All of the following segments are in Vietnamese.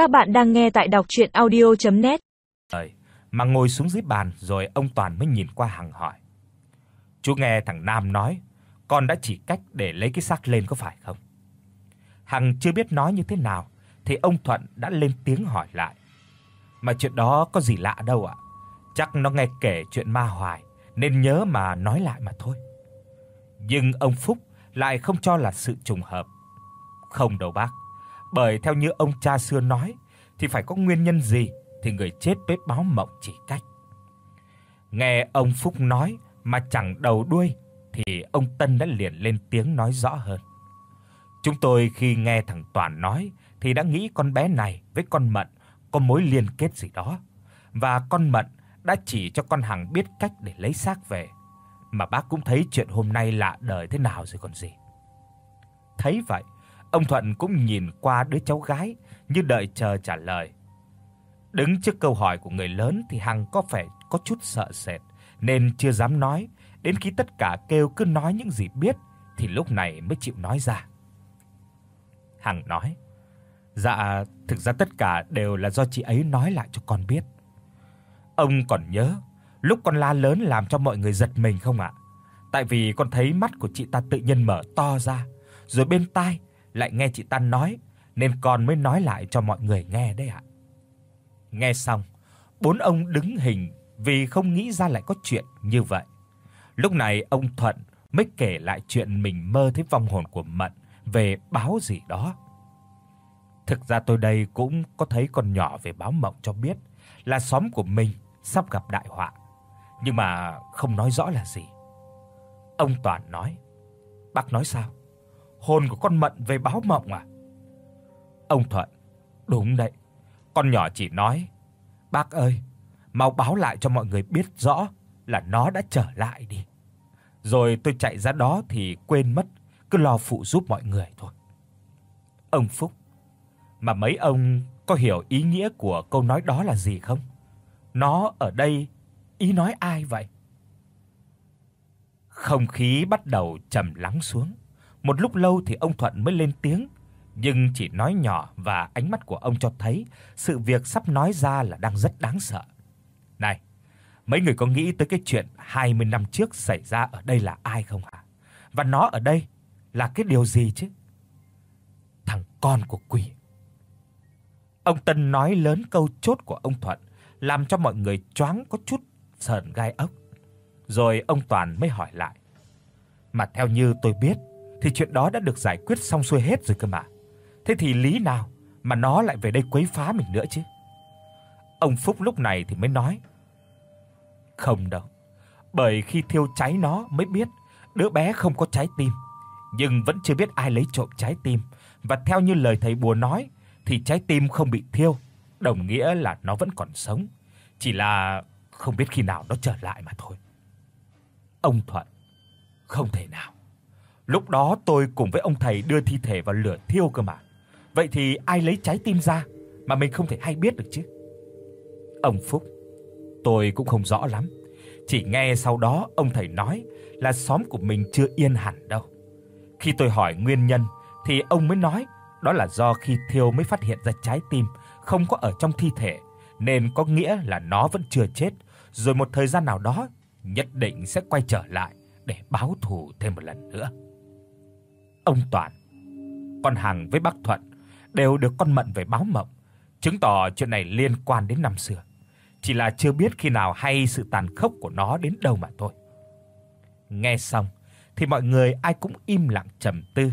Các bạn đang nghe tại đọc audio net Ơi, mà ngồi xuống dưới bàn rồi ông Toàn mới nhìn qua Hằng hỏi. Chú nghe thằng Nam nói, con đã chỉ cách để lấy cái xác lên có phải không? Hằng chưa biết nói như thế nào thì ông Thuận đã lên tiếng hỏi lại. Mà chuyện đó có gì lạ đâu ạ. Chắc nó nghe kể chuyện ma hoài nên nhớ mà nói lại mà thôi. Nhưng ông Phúc lại không cho là sự trùng hợp. Không đâu bác, bởi theo như ông cha xưa nói thì phải có nguyên nhân gì thì người chết mới báo mộng chỉ cách. Nghe ông Phúc nói mà chẳng đầu đuôi thì ông Tân đã liền lên tiếng nói rõ hơn. Chúng tôi khi nghe thằng Toàn nói thì đã nghĩ con bé này với con Mận có mối liên kết gì đó và con Mận đã chỉ cho con Hằng biết cách để lấy xác về. Mà bác cũng thấy chuyện hôm nay lạ đời thế nào rồi còn gì. Thấy vậy, ông Thuận cũng nhìn qua đứa cháu gái như đợi chờ trả lời. Đứng trước câu hỏi của người lớn thì Hằng có vẻ có chút sợ sệt nên chưa dám nói, đến khi tất cả kêu cứ nói những gì biết thì lúc này mới chịu nói ra. Hằng nói: "Dạ, thực ra tất cả đều là do chị ấy nói lại cho con biết." Ông còn nhớ lúc con la lớn làm cho mọi người giật mình không ạ? Tại vì con thấy mắt của chị ta tự nhiên mở to ra, rồi bên tai lại nghe chị Tan nói nên con mới nói lại cho mọi người nghe đấy ạ. Nghe xong, bốn ông đứng hình vì không nghĩ ra lại có chuyện như vậy. Lúc này ông Thuận mới kể lại chuyện mình mơ thấy vong hồn của Mận về báo gì đó. Thực ra tôi đây cũng có thấy con nhỏ về báo mộng cho biết là xóm của mình sắp gặp đại họa, nhưng mà không nói rõ là gì. Ông Toàn nói: "Bác nói sao? Hồn của con Mận về báo mộng à?" Ông Thuận: "Đúng đấy. Con nhỏ chỉ nói: "Bác ơi, mau báo lại cho mọi người biết rõ là nó đã trở lại đi." Rồi tôi chạy ra đó thì quên mất, cứ lo phụ giúp mọi người thôi. Ông Phúc, mà mấy ông có hiểu ý nghĩa của câu nói đó là gì không? Nó ở đây ý nói ai vậy? Không khí bắt đầu trầm lắng xuống. Một lúc lâu thì ông Thuận mới lên tiếng, nhưng chỉ nói nhỏ và ánh mắt của ông cho thấy sự việc sắp nói ra là đang rất đáng sợ. Này, mấy người có nghĩ tới cái chuyện 20 năm trước xảy ra ở đây là ai không hả? Và nó ở đây là cái điều gì chứ? Thằng con của quỷ. Ông Tân nói lớn câu chốt của ông Thuận, làm cho mọi người choáng có chút sờn gai ốc. Rồi ông Toàn mới hỏi lại. Mà theo như tôi biết thì chuyện đó đã được giải quyết xong xuôi hết rồi cơ mà. Thế thì lý nào mà nó lại về đây quấy phá mình nữa chứ? Ông Phúc lúc này thì mới nói: "Không đâu, bởi khi thiêu cháy nó mới biết đứa bé không có trái tim, nhưng vẫn chưa biết ai lấy trộm trái tim và theo như lời thầy bùa nói thì trái tim không bị thiêu, đồng nghĩa là nó vẫn còn sống, chỉ là không biết khi nào nó trở lại mà thôi." Ông Thuận: "Không thể nào. Lúc đó tôi cùng với ông thầy đưa thi thể vào lửa thiêu cơ mà. Vậy thì ai lấy trái tim ra mà mình không thể hay biết được chứ?" Ông Phúc: "Tôi cũng không rõ lắm, chỉ nghe sau đó ông thầy nói là xóm của mình chưa yên hẳn đâu. Khi tôi hỏi nguyên nhân thì ông mới nói đó là do khi thiêu mới phát hiện ra trái tim không có ở trong thi thể, nên có nghĩa là nó vẫn chưa chết, rồi một thời gian nào đó nhất định sẽ quay trở lại để báo thù thêm một lần nữa. Ông Toàn, con Hằng với bác Thuận đều được con Mận về báo mộng, chứng tỏ chuyện này liên quan đến năm xưa, chỉ là chưa biết khi nào hay sự tàn khốc của nó đến đâu mà thôi. Nghe xong thì mọi người ai cũng im lặng trầm tư,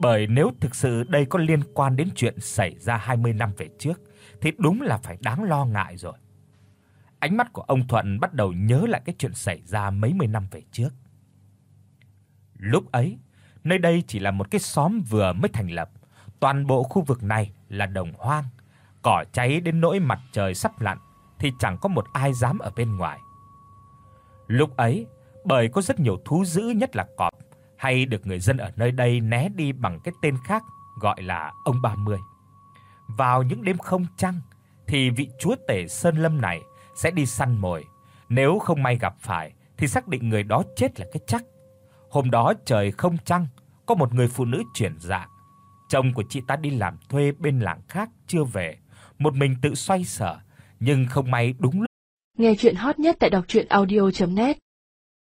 bởi nếu thực sự đây có liên quan đến chuyện xảy ra 20 năm về trước thì đúng là phải đáng lo ngại rồi. Ánh mắt của ông Thuận bắt đầu nhớ lại cái chuyện xảy ra mấy mươi năm về trước. Lúc ấy, nơi đây chỉ là một cái xóm vừa mới thành lập, toàn bộ khu vực này là đồng hoang, cỏ cháy đến nỗi mặt trời sắp lặn thì chẳng có một ai dám ở bên ngoài. Lúc ấy, bởi có rất nhiều thú dữ nhất là cọp, hay được người dân ở nơi đây né đi bằng cái tên khác gọi là ông 30. Vào những đêm không trăng thì vị chúa tể sơn lâm này sẽ đi săn mồi, nếu không may gặp phải thì xác định người đó chết là cái chắc. Hôm đó trời không trăng, có một người phụ nữ chuyển dạ. Chồng của chị ta đi làm thuê bên làng khác chưa về, một mình tự xoay sở, nhưng không may đúng lúc Nghe truyện hot nhất tại doctruyenaudio.net